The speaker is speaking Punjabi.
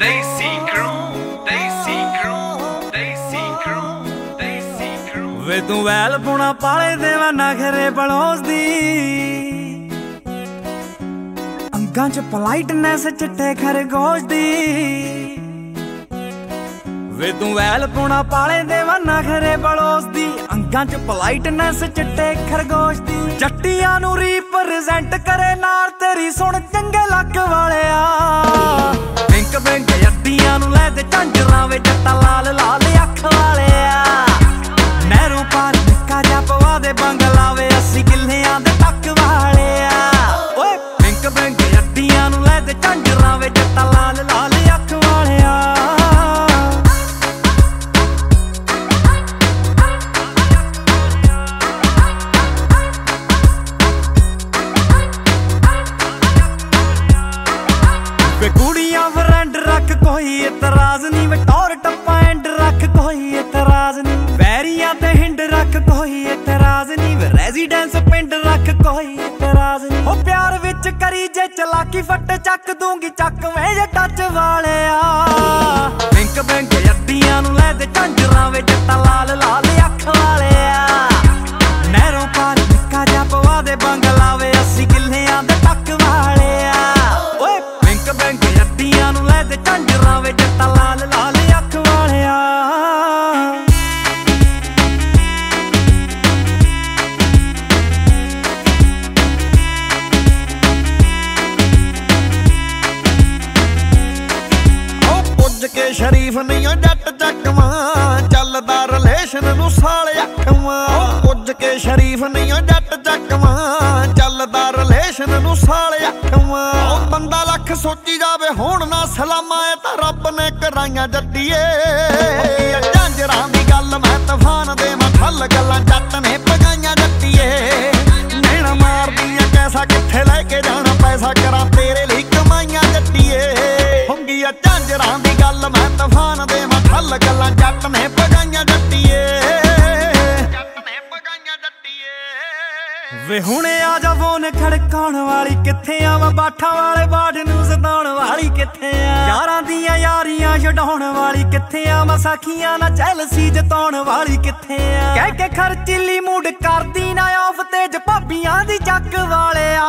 Daisy Crew ਤੂੰ ਵੈਲ ਪੁਣਾ ਪਾਲੇ ਦੇਵਾ ਨਖਰੇ ਬਲੋਸ ਦੀ। ਅੰਗਾਂ ਚ ਪੋਲਾਈਟਨੈਸ ਚਿੱਟੇ ਖਰਗੋਸ਼ ਦੀ। ਵੇ ਤੂੰ ਵੈਲ ਪੁਣਾ ਪਾਲੇ ਦੇਵਾ ਨਖਰੇ ਬਲੋਸ ਦੀ। ਅੰਗਾਂ ਚ ਪੋਲਾਈਟਨੈਸ ਚਿੱਟੇ ਖਰਗੋਸ਼ ਦੀ। ਜੱਟੀਆਂ ਨੂੰ ਰੀਪ੍ਰੈਜ਼ੈਂਟ ਕਰੇ ਨਾਲ ਤੇਰੀ, ਸੁਣ ਚੰਗੇ ਲੱਕ ਵਾਲਿਆ। ਜਿਹਾ ਪਵਾ ਦੇ ਬੰਗਲਾਵੇ 80 ਕਿੱਲਿਆਂ ਦੇ ਟੱਕ ਵਾਲਿਆ ਓਏ ਬਿੰਕ ਬਿੰਕ ਜੱਟੀਆਂ ਨੂੰ ਲੈ ਤੇ ਝਾਂਜਰਾਂ ਵਿੱਚ ਜੱਟਾ ਲਾਲ ਲਾਲ ਅੱਖ ਵਾਲਿਆ। ਵੇ ਕੁੜੀਆਂ ਫਰੈਂਡ ਰੱਖ, ਕੋਈ ਇਤਰਾਜ਼ ਨਹੀਂ ਵੇ ਟੌਰ ਟੱਪਾ ਐਂਡ ਰੱਖ, ਕੋਈ ਇਤਰਾਜ਼ ਨਹੀਂ ਵੈਰੀਆਂ ਤੇ ਹਿੰਡ ਰੱਖ, ਕੋਈ ਇਤਰਾਜ਼ ਰੈਜ਼ੀਡੈਂਸ ਪਿੰਡ ਰੱਖ ਕੋਈ ਇਤਰਾਜ਼ ਨਹੀਂ। ਉਹ ਪਿਆਰ ਵਿੱਚ ਕਰੀ ਜੇ ਚਲਾਕੀ, ਫੱਟ ਚੱਕ ਦੂੰਗੀ, ਚੱਕ ਵੇ ਜੇ ਟੱਚ ਵਾਲਿਆ। ਬਿੰਕ ਬਿੰਕ ਅੱਡੀਆਂ ਨੂੰ ਲੈ ਦੇ ਝਾਂਜਰਾਂ ਵੇ ਜੱਟਾ ਲਾਲ ਲਾਲ ਅੱਖ ਵਾਲਿਆ। ਨਹਿਰੋਂ ਪਾਰ ਨਿੱਕਾ ਜਿਹਾ ਪਵਾ ਦੇ ਬੰਗਲਾਵੇ 80 ਕਿੱਲਿਆਂ ਦੇ ਟੱਕ ਵਾਲਿਆ। ਓਏ ਬਿੰਕ ਬਿੰਕ ਅੱਡੀਆਂ ਨੂੰ ਲੈ ਦੇ ਝਾਂਜਰਾਂ ਵੇ ਜੱਟਾ ਲਾਲ ਪੁੱਜ ਸ਼ਰੀਫ ਨਹੀਂ ਓ ਜੱਟ ਚੱਕਵਾਂ, ਚੱਲਦਾ ਰਿਲੇਸ਼ਨ ਨੂੰ ਸਾਲਿਆ ਖਵਾਂ ਉਹ ਕੇ ਸ਼ਰੀਫ ਨਹੀਂ ਓ ਜੱਟ ਚੱਕਵਾਂ, ਚੱਲਦਾ ਰਿਲੇਸ਼ਨ ਨੂੰ ਸਾਲਿਆ ਖਵਾਂ ਉਹ ਬੰਦਾ ਲੱਖ ਸੋਚੀ ਜਾਵੇ, ਹੁਣ ਨਾ ਸਲਾਮਾਂ, ਇਹ ਤਾਂ ਰੱਬ ਨੇ ਕਰਾਈਆਂ ਜੱਟੀਏ। ਇਹ ਦੀ ਗੱਲ ਮੈਂ ਤੂਫਾਨ ਦੇ ਮੈਂ ਗੱਲਾਂ ਜੱਟ ਨੇ ਦੇ ਗੱਲਾਂ ਜੱਟ ਨੇ ਪਗਾਈਆਂ ਜੱਟੀਏ। ਵੇ ਹੁਣੇ ਆ ਜਾ ਫੋਨ ਖੜਕਾਉਣ ਵਾਲੀ ਕਿੱਥੇ ਆ ਬਾਠਾਂ ਵਾਲੇ ਬਾੜ ਨੂੰ ਸਤਾਉਣ ਵਾਲੀ ਕਿੱਥੇ ਆ? ਯਾਰਾਂ ਦੀਆਂ ਯਾਰੀਆਂ ਛਡਾਉਣ ਵਾਲੀ ਕਿੱਥੇ ਆ? ਮਸਾਖੀਆਂ ਨਾਲ ਚੈਲਸੀ ਜਤਾਉਣ ਵਾਲੀ ਕਿੱਥੇ ਆ? ਕਹਿ ਕੇ ਖਰਚੀਲੀ ਮੂਡ ਕਰਦੀ ਨਾ ਆਫ ਤੇਜ ਭਾਬੀਆਂ ਦੀ ਚੱਕ ਵਾਲਿਆ।